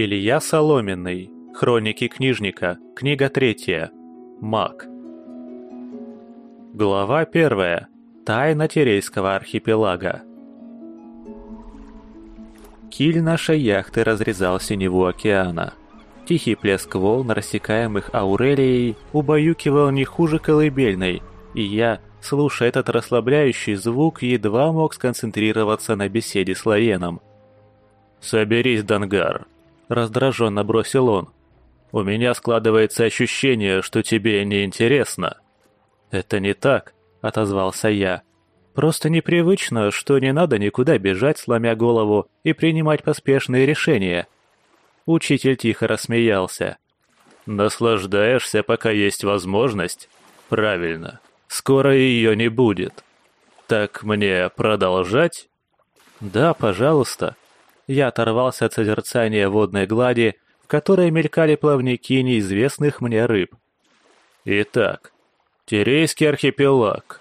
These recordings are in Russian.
Илья Соломенный. Хроники книжника. Книга третья. Маг. Глава первая. Тайна Терейского архипелага. Киль нашей яхты разрезал синеву океана. Тихий плеск волн, рассекаемых Аурелией, убаюкивал не хуже колыбельной, и я, слушая этот расслабляющий звук, едва мог сконцентрироваться на беседе с Лаеном. «Соберись, Дангар», — раздраженно бросил он. «У меня складывается ощущение, что тебе не интересно». «Это не так», — отозвался я. «Просто непривычно, что не надо никуда бежать, сломя голову, и принимать поспешные решения». Учитель тихо рассмеялся. «Наслаждаешься, пока есть возможность? Правильно. Скоро ее не будет. Так мне продолжать?» «Да, пожалуйста», я оторвался от созерцания водной глади, в которой мелькали плавники неизвестных мне рыб. Итак, Терейский архипелаг.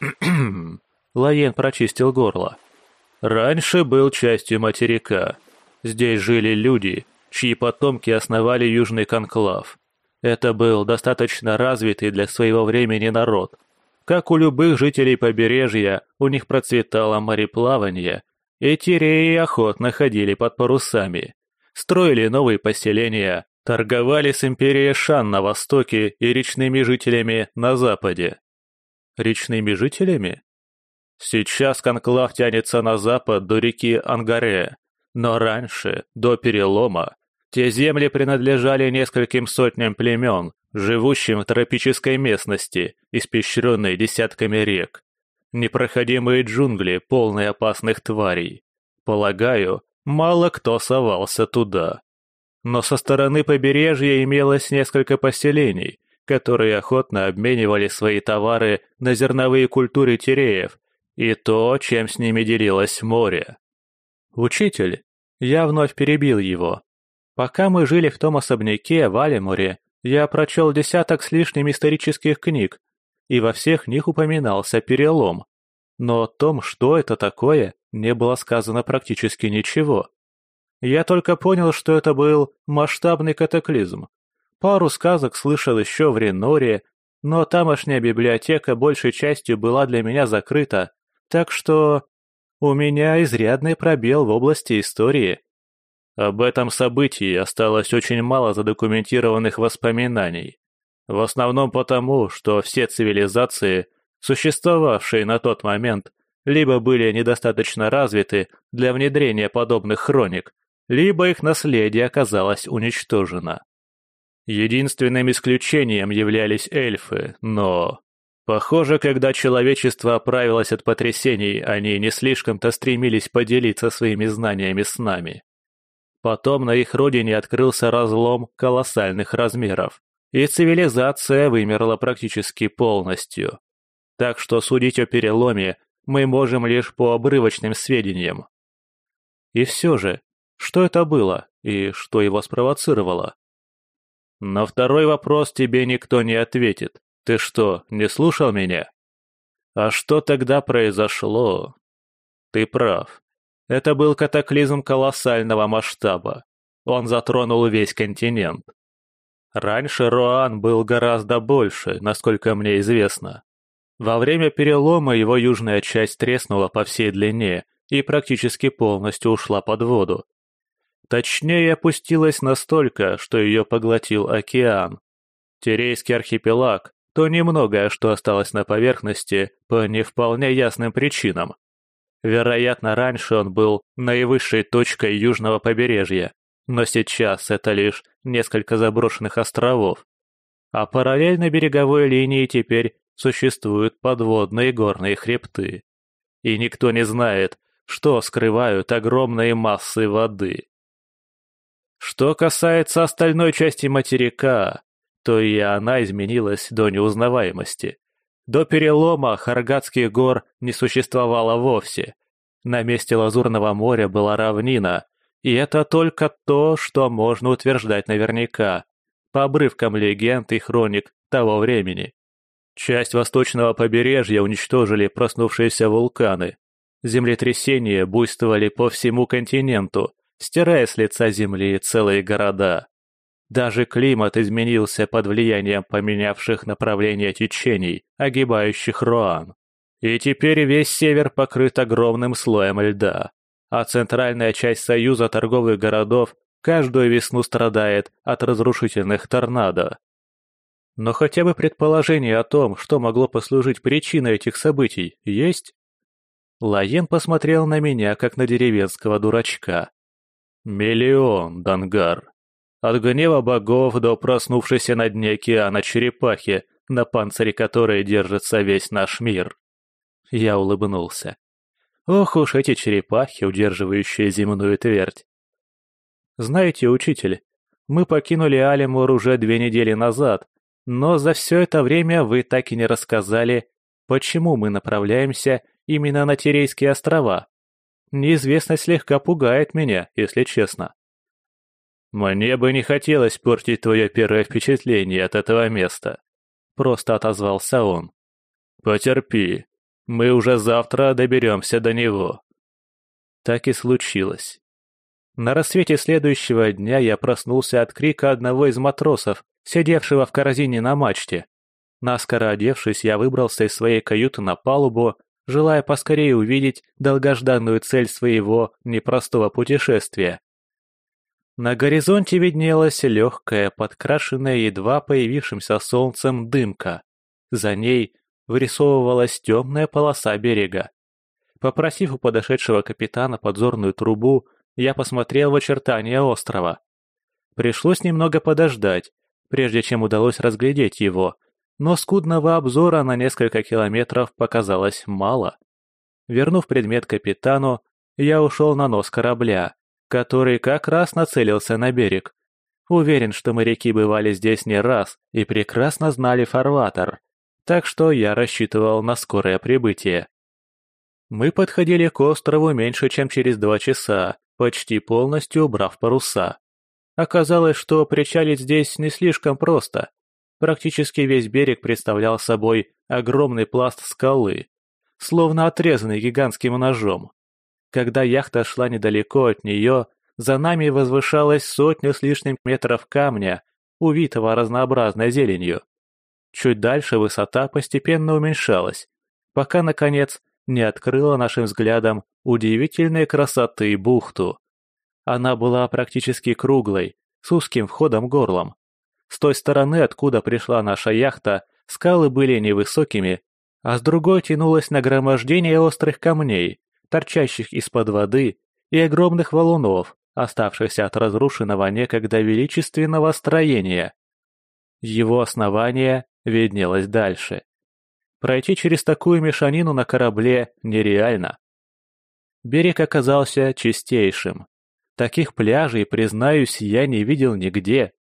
Лаен прочистил горло. Раньше был частью материка. Здесь жили люди, чьи потомки основали Южный Конклав. Это был достаточно развитый для своего времени народ. Как у любых жителей побережья, у них процветало мореплавание и тиреи охотно ходили под парусами, строили новые поселения, торговали с империей Шан на востоке и речными жителями на западе. Речными жителями? Сейчас конклав тянется на запад до реки Ангаре, но раньше, до перелома, те земли принадлежали нескольким сотням племен, живущим в тропической местности, испещренной десятками рек. Непроходимые джунгли, полные опасных тварей. Полагаю, мало кто совался туда. Но со стороны побережья имелось несколько поселений, которые охотно обменивали свои товары на зерновые культуры тереев и то, чем с ними делилось море. «Учитель!» Я вновь перебил его. Пока мы жили в том особняке в Алимуре, я прочел десяток с лишним исторических книг, и во всех них упоминался перелом. Но о том, что это такое, не было сказано практически ничего. Я только понял, что это был масштабный катаклизм. Пару сказок слышал еще в Реноре, но тамошняя библиотека большей частью была для меня закрыта, так что у меня изрядный пробел в области истории. Об этом событии осталось очень мало задокументированных воспоминаний. В основном потому, что все цивилизации, существовавшие на тот момент, либо были недостаточно развиты для внедрения подобных хроник, либо их наследие оказалось уничтожено. Единственным исключением являлись эльфы, но... Похоже, когда человечество оправилось от потрясений, они не слишком-то стремились поделиться своими знаниями с нами. Потом на их родине открылся разлом колоссальных размеров и цивилизация вымерла практически полностью. Так что судить о переломе мы можем лишь по обрывочным сведениям. И все же, что это было и что его спровоцировало? На второй вопрос тебе никто не ответит. Ты что, не слушал меня? А что тогда произошло? Ты прав. Это был катаклизм колоссального масштаба. Он затронул весь континент. Раньше Роан был гораздо больше, насколько мне известно. Во время перелома его южная часть треснула по всей длине и практически полностью ушла под воду. Точнее, опустилась настолько, что ее поглотил океан. Терейский архипелаг – то немногое, что осталось на поверхности по не вполне ясным причинам. Вероятно, раньше он был наивысшей точкой южного побережья, но сейчас это лишь несколько заброшенных островов. А параллельно береговой линии теперь существуют подводные горные хребты. И никто не знает, что скрывают огромные массы воды. Что касается остальной части материка, то и она изменилась до неузнаваемости. До перелома Харгатских гор не существовало вовсе. На месте Лазурного моря была равнина, и это только то, что можно утверждать наверняка, по обрывкам легенд и хроник того времени. Часть восточного побережья уничтожили проснувшиеся вулканы. Землетрясения буйствовали по всему континенту, стирая с лица земли целые города. Даже климат изменился под влиянием поменявших направление течений, огибающих Руан. И теперь весь север покрыт огромным слоем льда, а центральная часть союза торговых городов каждую весну страдает от разрушительных торнадо. Но хотя бы предположение о том, что могло послужить причиной этих событий, есть? Лаен посмотрел на меня, как на деревенского дурачка. Миллион, Дангар. От гнева богов до проснувшейся на дне океана черепахи, на панцире которой держится весь наш мир. Я улыбнулся. Ох уж эти черепахи, удерживающие земную твердь. Знаете, учитель, мы покинули Алимур уже две недели назад, но за все это время вы так и не рассказали, почему мы направляемся именно на Терейские острова. Неизвестность слегка пугает меня, если честно. «Мне бы не хотелось портить твое первое впечатление от этого места», — просто отозвался он. «Потерпи, мы уже завтра доберемся до него». Так и случилось. На рассвете следующего дня я проснулся от крика одного из матросов, сидевшего в корзине на мачте. Наскоро одевшись, я выбрался из своей каюты на палубу, желая поскорее увидеть долгожданную цель своего непростого путешествия. На горизонте виднелась легкая, подкрашенная едва появившимся солнцем дымка. За ней вырисовывалась темная полоса берега. Попросив у подошедшего капитана подзорную трубу, я посмотрел в очертания острова. Пришлось немного подождать, прежде чем удалось разглядеть его, но скудного обзора на несколько километров показалось мало. Вернув предмет капитану, я ушел на нос корабля, который как раз нацелился на берег. Уверен, что моряки бывали здесь не раз и прекрасно знали фарватер, так что я рассчитывал на скорое прибытие. Мы подходили к острову меньше, чем через два часа, почти полностью убрав паруса. Оказалось, что причалить здесь не слишком просто. Практически весь берег представлял собой огромный пласт скалы, словно отрезанный гигантским ножом. Когда яхта шла недалеко от нее, за нами возвышалась сотня с лишним метров камня, увитого разнообразной зеленью. Чуть дальше высота постепенно уменьшалась, пока, наконец, не открыла нашим взглядом удивительной красоты бухту. Она была практически круглой, с узким входом-горлом. С той стороны, откуда пришла наша яхта, скалы были невысокими, а с другой тянулось нагромождение острых камней, торчащих из-под воды, и огромных валунов, оставшихся от разрушенного некогда величественного строения. Его основание виднелось дальше. Пройти через такую мешанину на корабле нереально. Берег оказался чистейшим. Таких пляжей, признаюсь, я не видел нигде.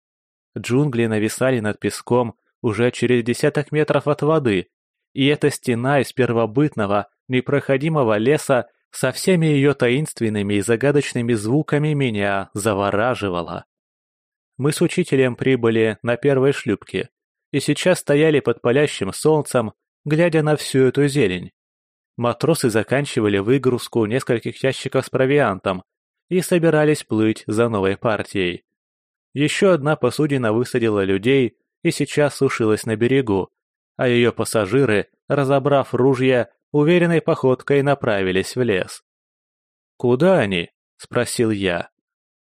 Джунгли нависали над песком уже через десяток метров от воды, и эта стена из первобытного, непроходимого леса со всеми ее таинственными и загадочными звуками меня завораживала. Мы с учителем прибыли на первой шлюпке и сейчас стояли под палящим солнцем, глядя на всю эту зелень. Матросы заканчивали выгрузку нескольких ящиков с провиантом и собирались плыть за новой партией. Еще одна посудина высадила людей и сейчас сушилась на берегу, а ее пассажиры, разобрав ружья, уверенной походкой направились в лес. «Куда они?» — спросил я.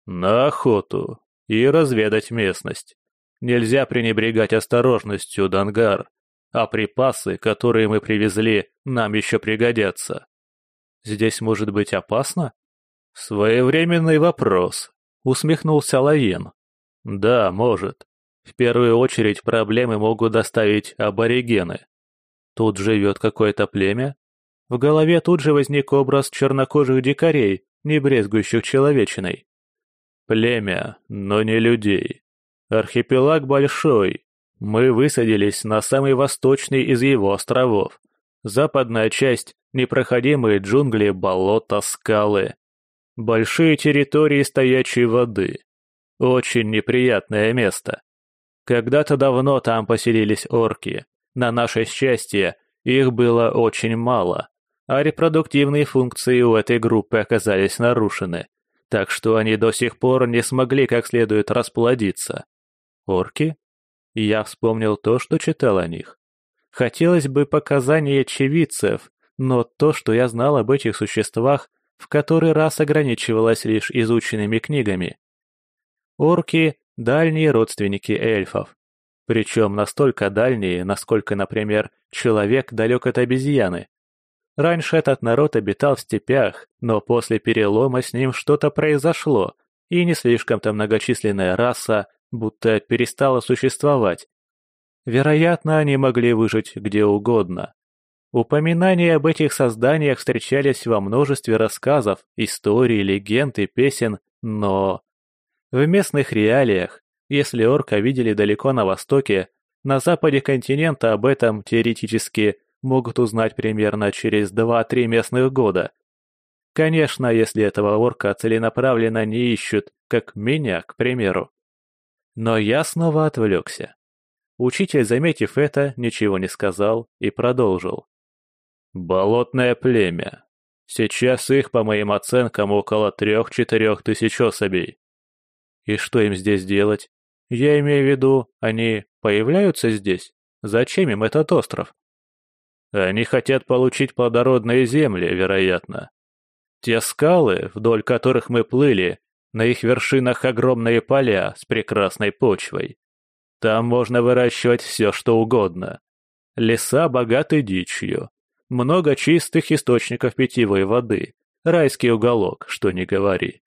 «На охоту и разведать местность. Нельзя пренебрегать осторожностью, Дангар а припасы, которые мы привезли, нам еще пригодятся. Здесь может быть опасно? Своевременный вопрос, усмехнулся Лавин. Да, может. В первую очередь проблемы могут доставить аборигены. Тут живет какое-то племя? В голове тут же возник образ чернокожих дикарей, не брезгующих человечиной. Племя, но не людей. Архипелаг большой, мы высадились на самый восточный из его островов. Западная часть – непроходимые джунгли, болота, скалы. Большие территории стоячей воды. Очень неприятное место. Когда-то давно там поселились орки. На наше счастье, их было очень мало, а репродуктивные функции у этой группы оказались нарушены. так что они до сих пор не смогли как следует расплодиться. Орки? Я вспомнил то, что читал о них. Хотелось бы показаний очевидцев, но то, что я знал об этих существах, в который раз ограничивалось лишь изученными книгами. Орки – дальние родственники эльфов. Причем настолько дальние, насколько, например, человек далек от обезьяны. Раньше этот народ обитал в степях, но после перелома с ним что-то произошло, и не слишком-то многочисленная раса будто перестала существовать. Вероятно, они могли выжить где угодно. Упоминания об этих созданиях встречались во множестве рассказов, историй, легенд и песен, но... В местных реалиях, если орка видели далеко на востоке, на западе континента об этом теоретически могут узнать примерно через 2-3 местных года. Конечно, если этого орка целенаправленно не ищут, как меня, к примеру. Но я снова отвлекся. Учитель, заметив это, ничего не сказал и продолжил. Болотное племя. Сейчас их, по моим оценкам, около трех-четырех тысяч особей. И что им здесь делать? Я имею в виду, они появляются здесь? Зачем им этот остров? Они хотят получить плодородные земли, вероятно. Те скалы, вдоль которых мы плыли, на их вершинах огромные поля с прекрасной почвой. Там можно выращивать все, что угодно. Леса богаты дичью, много чистых источников питьевой воды. Райский уголок, что не говори.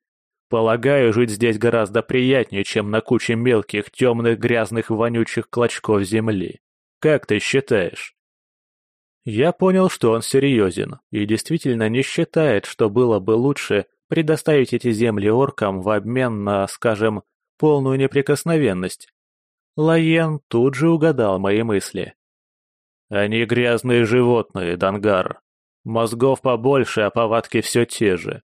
Полагаю, жить здесь гораздо приятнее, чем на куче мелких, темных, грязных, вонючих клочков земли. Как ты считаешь? Я понял, что он серьезен и действительно не считает, что было бы лучше предоставить эти земли оркам в обмен на, скажем, полную неприкосновенность. Лаен тут же угадал мои мысли. Они грязные животные, Дангар. Мозгов побольше, а повадки все те же.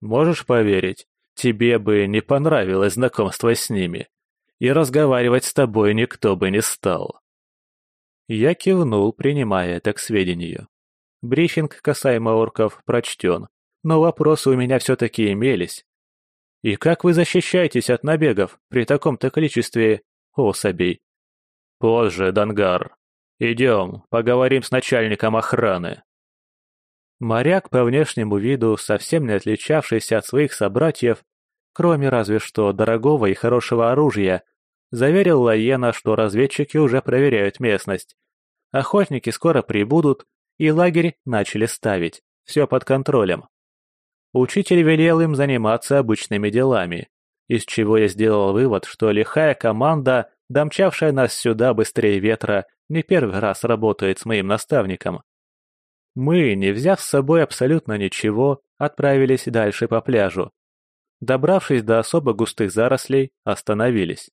Можешь поверить, тебе бы не понравилось знакомство с ними. И разговаривать с тобой никто бы не стал. Я кивнул, принимая это к сведению. Брифинг касаемо орков прочтен, но вопросы у меня все-таки имелись. И как вы защищаетесь от набегов при таком-то количестве особей? Позже, Дангар, «Идем, поговорим с начальником охраны». Моряк по внешнему виду, совсем не отличавшийся от своих собратьев, кроме разве что дорогого и хорошего оружия, заверил Лаена, что разведчики уже проверяют местность. Охотники скоро прибудут, и лагерь начали ставить, все под контролем. Учитель велел им заниматься обычными делами, из чего я сделал вывод, что лихая команда, домчавшая нас сюда быстрее ветра, не первый раз работает с моим наставником. Мы, не взяв с собой абсолютно ничего, отправились дальше по пляжу. Добравшись до особо густых зарослей, остановились.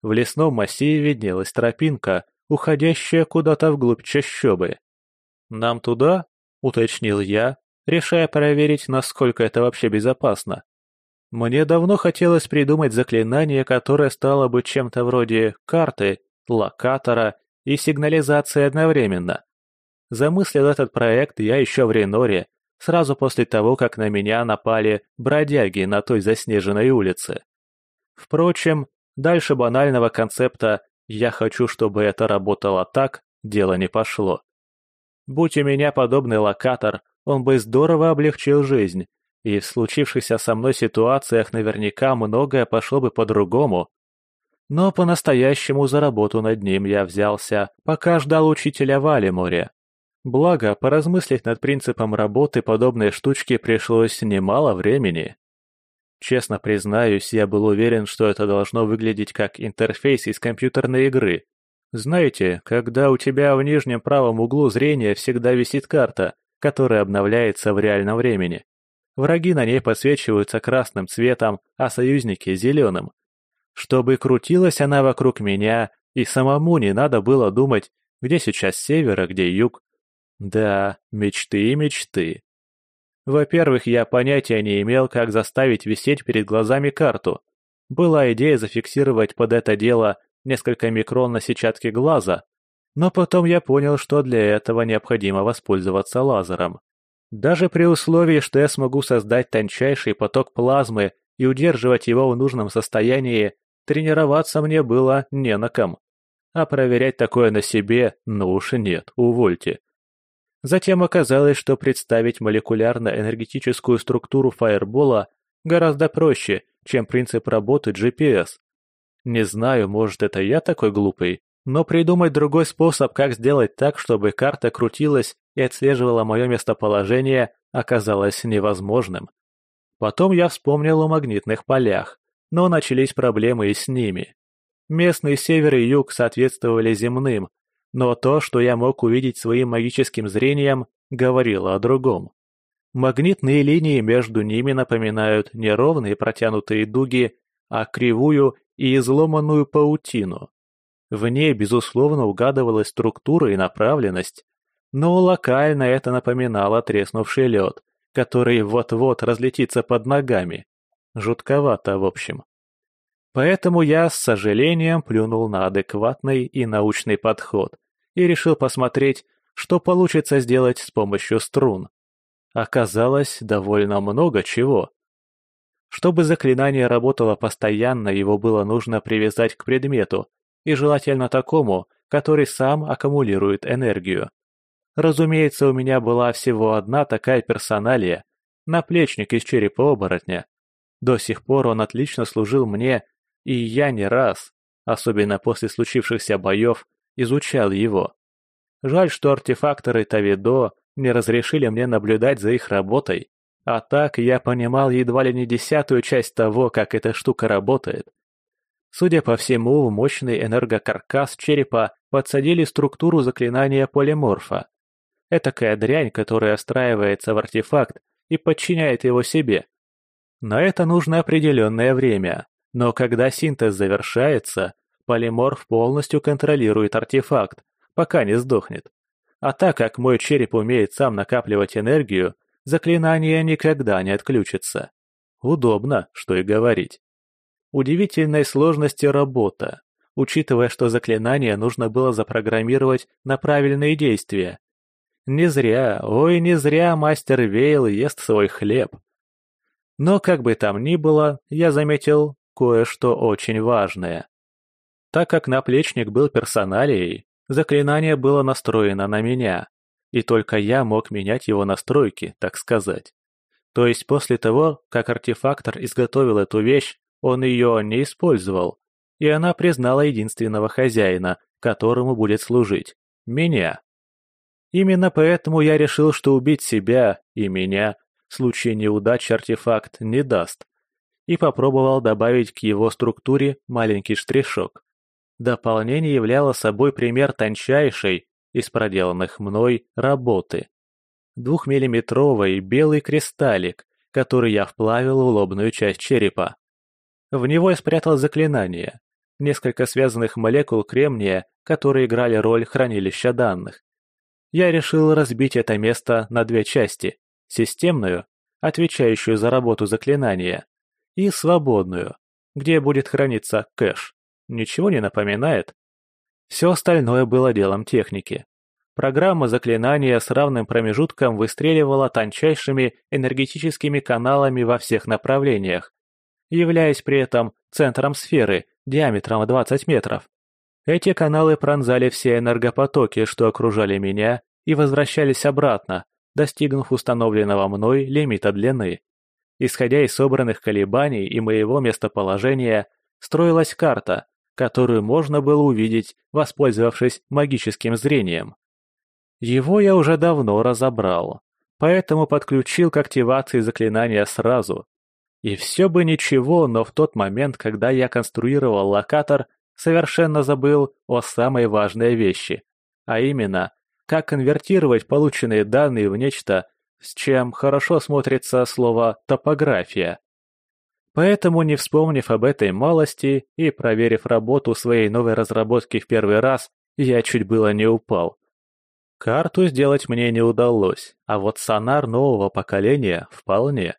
В лесном массиве виднелась тропинка, уходящая куда-то вглубь чащобы. «Нам туда?» — уточнил я, решая проверить, насколько это вообще безопасно. Мне давно хотелось придумать заклинание, которое стало бы чем-то вроде карты, локатора и сигнализации одновременно. Замыслил этот проект я еще в Реноре, сразу после того, как на меня напали бродяги на той заснеженной улице. Впрочем, дальше банального концепта «я хочу, чтобы это работало так» дело не пошло. Будь у меня подобный локатор, он бы здорово облегчил жизнь, и в случившихся со мной ситуациях наверняка многое пошло бы по-другому, но по-настоящему за работу над ним я взялся, пока ждал учителя Валиморе. Благо, поразмыслить над принципом работы подобной штучки пришлось немало времени. Честно признаюсь, я был уверен, что это должно выглядеть как интерфейс из компьютерной игры. Знаете, когда у тебя в нижнем правом углу зрения всегда висит карта, которая обновляется в реальном времени. Враги на ней подсвечиваются красным цветом, а союзники – зеленым. Чтобы крутилась она вокруг меня, и самому не надо было думать, где сейчас север, а где юг. Да, мечты и мечты. Во-первых, я понятия не имел, как заставить висеть перед глазами карту. Была идея зафиксировать под это дело несколько микрон на сетчатке глаза, но потом я понял, что для этого необходимо воспользоваться лазером. Даже при условии, что я смогу создать тончайший поток плазмы и удерживать его в нужном состоянии, тренироваться мне было не на ком. А проверять такое на себе, ну уж нет, увольте. Затем оказалось, что представить молекулярно-энергетическую структуру фаербола гораздо проще, чем принцип работы GPS. Не знаю, может это я такой глупый, но придумать другой способ, как сделать так, чтобы карта крутилась и отслеживала мое местоположение, оказалось невозможным. Потом я вспомнил о магнитных полях, но начались проблемы и с ними. Местный север и юг соответствовали земным, но то, что я мог увидеть своим магическим зрением, говорило о другом. Магнитные линии между ними напоминают не ровные протянутые дуги, а кривую и изломанную паутину. В ней, безусловно, угадывалась структура и направленность, но локально это напоминало треснувший лед, который вот-вот разлетится под ногами. Жутковато, в общем. Поэтому я с сожалением плюнул на адекватный и научный подход и решил посмотреть, что получится сделать с помощью струн. Оказалось, довольно много чего. Чтобы заклинание работало постоянно, его было нужно привязать к предмету, и желательно такому, который сам аккумулирует энергию. Разумеется, у меня была всего одна такая персоналия – наплечник из черепа оборотня. До сих пор он отлично служил мне, и я не раз, особенно после случившихся боев, изучал его. Жаль, что артефакторы Тавидо не разрешили мне наблюдать за их работой, а так я понимал едва ли не десятую часть того, как эта штука работает. Судя по всему, в мощный энергокаркас черепа подсадили структуру заклинания полиморфа. Этакая дрянь, которая встраивается в артефакт и подчиняет его себе. На это нужно определенное время, но когда синтез завершается, полиморф полностью контролирует артефакт, пока не сдохнет. А так как мой череп умеет сам накапливать энергию, заклинание никогда не отключится. Удобно, что и говорить. Удивительной сложности работа, учитывая, что заклинание нужно было запрограммировать на правильные действия. Не зря, ой, не зря мастер Вейл ест свой хлеб. Но как бы там ни было, я заметил кое-что очень важное. Так как наплечник был персоналией, заклинание было настроено на меня, и только я мог менять его настройки, так сказать. То есть после того, как артефактор изготовил эту вещь, он ее не использовал, и она признала единственного хозяина, которому будет служить – меня. Именно поэтому я решил, что убить себя и меня в случае неудачи артефакт не даст, и попробовал добавить к его структуре маленький штришок. Дополнение являло собой пример тончайшей из проделанных мной работы. Двухмиллиметровый белый кристаллик, который я вплавил в лобную часть черепа. В него я спрятал заклинание, несколько связанных молекул кремния, которые играли роль хранилища данных. Я решил разбить это место на две части – системную, отвечающую за работу заклинания, и свободную, где будет храниться кэш. Ничего не напоминает? Все остальное было делом техники. Программа заклинания с равным промежутком выстреливала тончайшими энергетическими каналами во всех направлениях, являясь при этом центром сферы диаметром 20 метров. Эти каналы пронзали все энергопотоки, что окружали меня, и возвращались обратно, достигнув установленного мной лимита длины. Исходя из собранных колебаний и моего местоположения, строилась карта, которую можно было увидеть, воспользовавшись магическим зрением. Его я уже давно разобрал, поэтому подключил к активации заклинания сразу. И все бы ничего, но в тот момент, когда я конструировал локатор, совершенно забыл о самой важной вещи, а именно, как конвертировать полученные данные в нечто, с чем хорошо смотрится слово «топография». Поэтому, не вспомнив об этой малости и проверив работу своей новой разработки в первый раз, я чуть было не упал. Карту сделать мне не удалось, а вот сонар нового поколения вполне.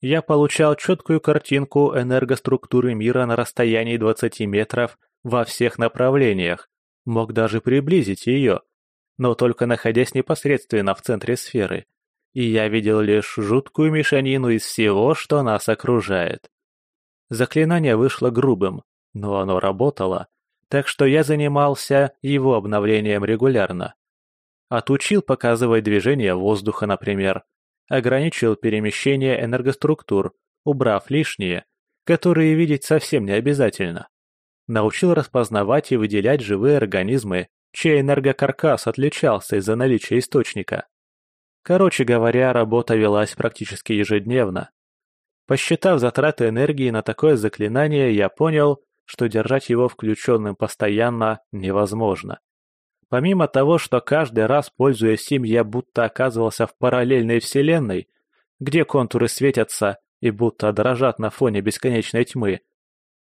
Я получал четкую картинку энергоструктуры мира на расстоянии 20 метров во всех направлениях, мог даже приблизить ее, но только находясь непосредственно в центре сферы, и я видел лишь жуткую мешанину из всего, что нас окружает. Заклинание вышло грубым, но оно работало, так что я занимался его обновлением регулярно. Отучил показывать движение воздуха, например, ограничил перемещение энергоструктур, убрав лишние, которые видеть совсем не обязательно. Научил распознавать и выделять живые организмы, чей энергокаркас отличался из-за наличия источника. Короче говоря, работа велась практически ежедневно. Посчитав затраты энергии на такое заклинание, я понял, что держать его включенным постоянно невозможно. Помимо того, что каждый раз, пользуясь им, я будто оказывался в параллельной вселенной, где контуры светятся и будто дрожат на фоне бесконечной тьмы,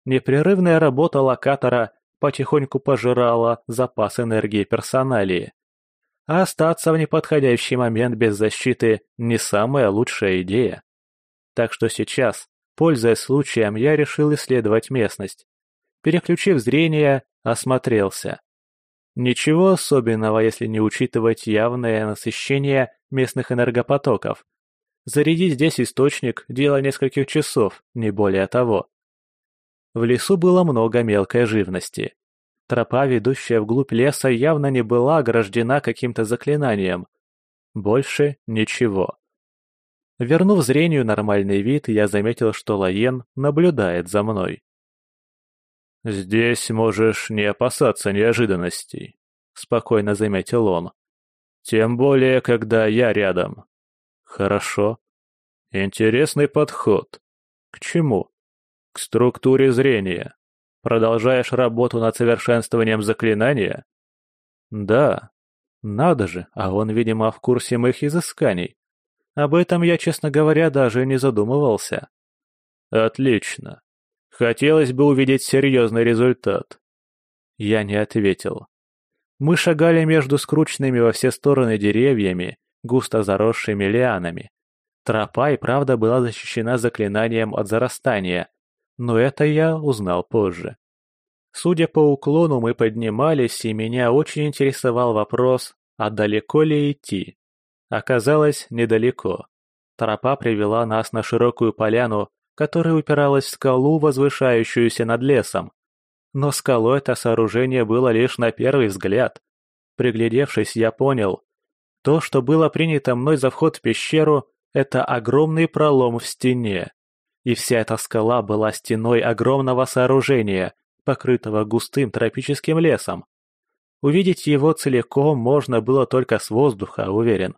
непрерывная работа локатора потихоньку пожирала запас энергии персоналии. А остаться в неподходящий момент без защиты не самая лучшая идея. Так что сейчас, пользуясь случаем, я решил исследовать местность. Переключив зрение, осмотрелся. Ничего особенного, если не учитывать явное насыщение местных энергопотоков. Зарядить здесь источник – дело нескольких часов, не более того. В лесу было много мелкой живности. Тропа, ведущая вглубь леса, явно не была ограждена каким-то заклинанием. Больше ничего. Вернув зрению нормальный вид, я заметил, что Лаен наблюдает за мной. «Здесь можешь не опасаться неожиданностей», — спокойно заметил он. «Тем более, когда я рядом». «Хорошо. Интересный подход. К чему?» «К структуре зрения. Продолжаешь работу над совершенствованием заклинания?» «Да. Надо же, а он, видимо, в курсе моих изысканий. Об этом я, честно говоря, даже не задумывался». «Отлично. Хотелось бы увидеть серьезный результат. Я не ответил. Мы шагали между скрученными во все стороны деревьями, густо заросшими лианами. Тропа и правда была защищена заклинанием от зарастания, но это я узнал позже. Судя по уклону, мы поднимались, и меня очень интересовал вопрос, а далеко ли идти. Оказалось, недалеко. Тропа привела нас на широкую поляну, которая упиралась в скалу, возвышающуюся над лесом. Но скалой это сооружение было лишь на первый взгляд. Приглядевшись, я понял. То, что было принято мной за вход в пещеру, это огромный пролом в стене. И вся эта скала была стеной огромного сооружения, покрытого густым тропическим лесом. Увидеть его целиком можно было только с воздуха, уверен.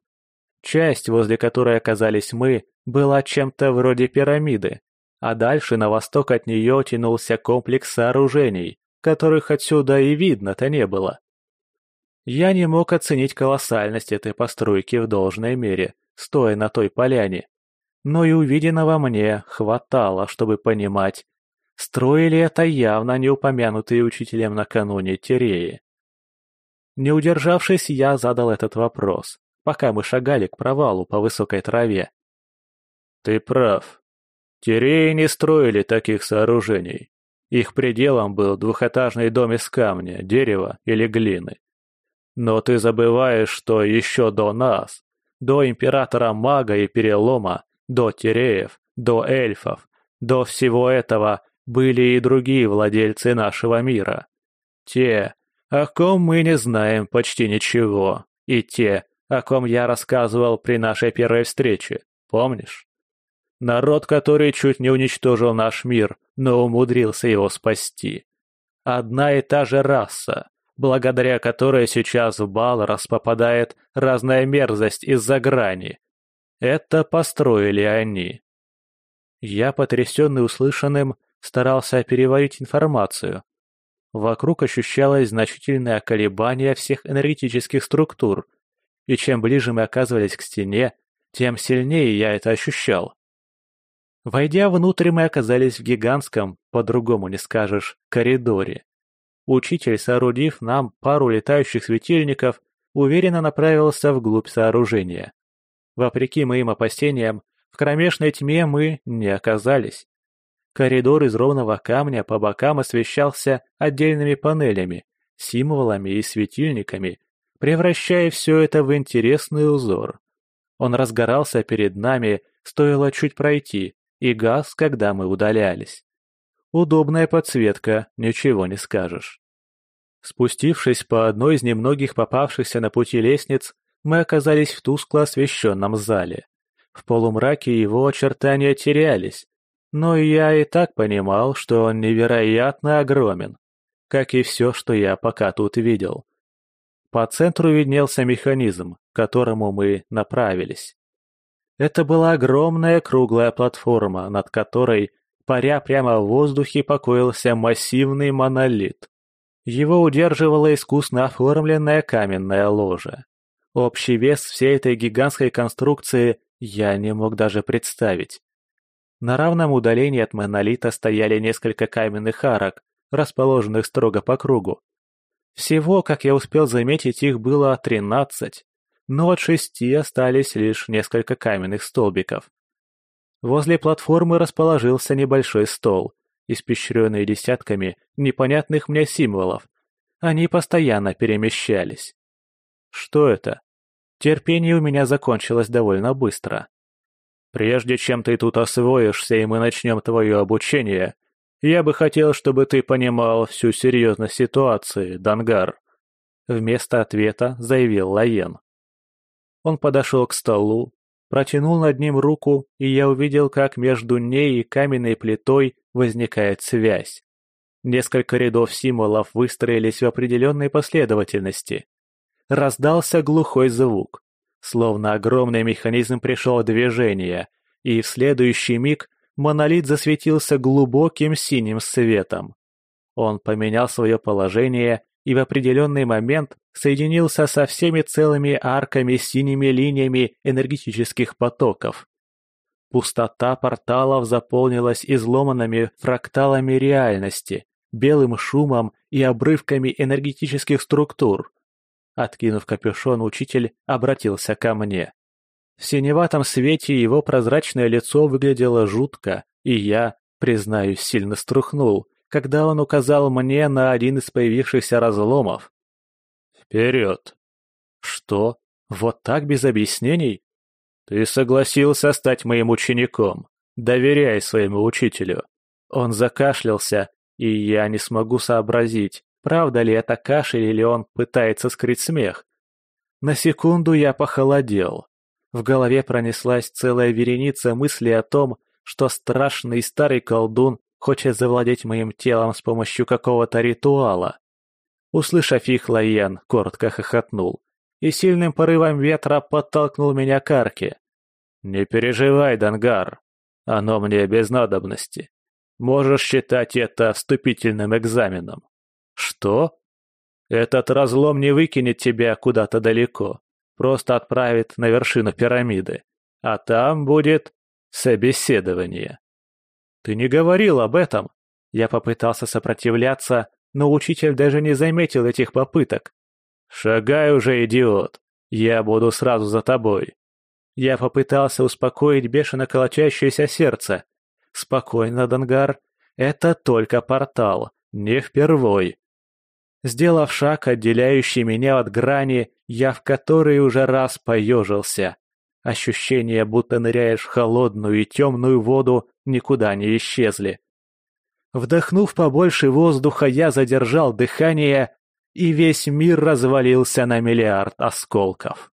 Часть, возле которой оказались мы, была чем-то вроде пирамиды, а дальше на восток от нее тянулся комплекс сооружений, которых отсюда и видно-то не было. Я не мог оценить колоссальность этой постройки в должной мере, стоя на той поляне. Но и увиденного мне хватало, чтобы понимать, строили это явно не упомянутые учителем накануне Тереи. Не удержавшись, я задал этот вопрос, пока мы шагали к провалу по высокой траве. «Ты прав», Тиреи не строили таких сооружений. Их пределом был двухэтажный дом из камня, дерева или глины. Но ты забываешь, что еще до нас, до императора мага и перелома, до тиреев, до эльфов, до всего этого были и другие владельцы нашего мира. Те, о ком мы не знаем почти ничего, и те, о ком я рассказывал при нашей первой встрече, помнишь? Народ, который чуть не уничтожил наш мир, но умудрился его спасти. Одна и та же раса, благодаря которой сейчас в Балрос попадает разная мерзость из-за грани. Это построили они. Я, потрясенный услышанным, старался переварить информацию. Вокруг ощущалось значительное колебание всех энергетических структур, и чем ближе мы оказывались к стене, тем сильнее я это ощущал. Войдя внутрь, мы оказались в гигантском, по-другому не скажешь, коридоре. Учитель, соорудив нам пару летающих светильников, уверенно направился вглубь сооружения. Вопреки моим опасениям, в кромешной тьме мы не оказались. Коридор из ровного камня по бокам освещался отдельными панелями, символами и светильниками, превращая все это в интересный узор. Он разгорался перед нами, стоило чуть пройти, и газ, когда мы удалялись. Удобная подсветка, ничего не скажешь. Спустившись по одной из немногих попавшихся на пути лестниц, мы оказались в тускло освещенном зале. В полумраке его очертания терялись, но я и так понимал, что он невероятно огромен, как и все, что я пока тут видел. По центру виднелся механизм, к которому мы направились. Это была огромная круглая платформа, над которой, паря прямо в воздухе, покоился массивный монолит. Его удерживала искусно оформленная каменная ложа. Общий вес всей этой гигантской конструкции я не мог даже представить. На равном удалении от монолита стояли несколько каменных арок, расположенных строго по кругу. Всего, как я успел заметить, их было тринадцать, но от шести остались лишь несколько каменных столбиков. Возле платформы расположился небольшой стол, испещренный десятками непонятных мне символов. Они постоянно перемещались. Что это? Терпение у меня закончилось довольно быстро. Прежде чем ты тут освоишься и мы начнем твое обучение, я бы хотел, чтобы ты понимал всю серьезность ситуации, Дангар. Вместо ответа заявил Лаен. Он подошел к столу, протянул над ним руку, и я увидел, как между ней и каменной плитой возникает связь. Несколько рядов символов выстроились в определенной последовательности раздался глухой звук. Словно огромный механизм пришел в движение, и в следующий миг монолит засветился глубоким синим светом. Он поменял свое положение и в определенный момент соединился со всеми целыми арками синими линиями энергетических потоков. Пустота порталов заполнилась изломанными фракталами реальности, белым шумом и обрывками энергетических структур. Откинув капюшон, учитель обратился ко мне. В синеватом свете его прозрачное лицо выглядело жутко, и я, признаюсь, сильно струхнул, когда он указал мне на один из появившихся разломов. «Вперед!» «Что? Вот так без объяснений?» «Ты согласился стать моим учеником. Доверяй своему учителю». Он закашлялся, и я не смогу сообразить, Правда ли это кашель или он пытается скрыть смех? На секунду я похолодел. В голове пронеслась целая вереница мыслей о том, что страшный старый колдун хочет завладеть моим телом с помощью какого-то ритуала. Услышав их, Лайен коротко хохотнул и сильным порывом ветра подтолкнул меня к арке. «Не переживай, Дангар, оно мне без надобности. Можешь считать это вступительным экзаменом». «Что?» «Этот разлом не выкинет тебя куда-то далеко, просто отправит на вершину пирамиды, а там будет собеседование». «Ты не говорил об этом!» Я попытался сопротивляться, но учитель даже не заметил этих попыток. «Шагай уже, идиот! Я буду сразу за тобой!» Я попытался успокоить бешено колотящееся сердце. «Спокойно, Дангар, это только портал, не впервой. Сделав шаг, отделяющий меня от грани, я в которой уже раз поежился. Ощущение, будто ныряешь в холодную и темную воду, никуда не исчезли. Вдохнув побольше воздуха, я задержал дыхание, и весь мир развалился на миллиард осколков.